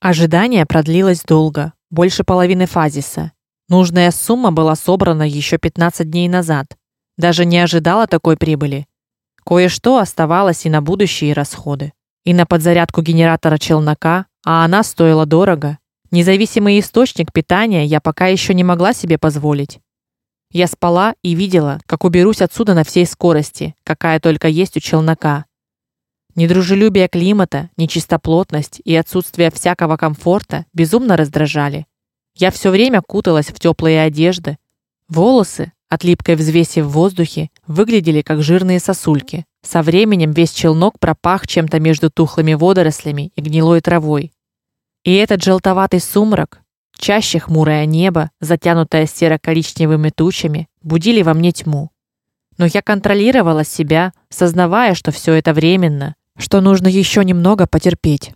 Ожидание продлилось долго, больше половины фазиса. Нужная сумма была собрана еще 15 дней назад. Даже не ожидала такой прибыли. Кое-что оставалось и на будущие расходы, и на подзарядку генератора челнока, а она стоила дорого. Независимый источник питания я пока еще не могла себе позволить. Я спала и видела, как уберусь отсюда на всей скорости, какая только есть у челнока. Недружелюбие климата, нечистоплотность и отсутствие всякого комфорта безумно раздражали. Я все время куталась в теплые одежды. Волосы, от липкой взвеси в воздухе, выглядели как жирные сосульки. Со временем весь челнок пропах чем-то между тухлыми водорослями и гнилой травой. И этот желтоватый сумрак, чаще хмурое небо, затянутое серо-коричневыми тучами, будили во мне тьму. Но я контролировала себя, сознавая, что все это временно, что нужно еще немного потерпеть.